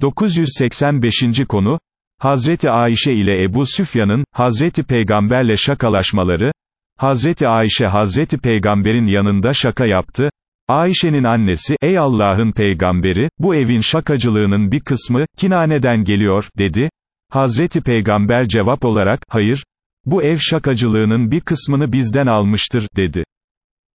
985. konu, Hazreti Ayşe ile Ebu Süfyan'ın, Hazreti Peygamberle şakalaşmaları, Hazreti Ayşe Hazreti Peygamber'in yanında şaka yaptı, Ayşe'nin annesi, ey Allah'ın peygamberi, bu evin şakacılığının bir kısmı, Kinane'den geliyor, dedi, Hazreti Peygamber cevap olarak, hayır, bu ev şakacılığının bir kısmını bizden almıştır, dedi.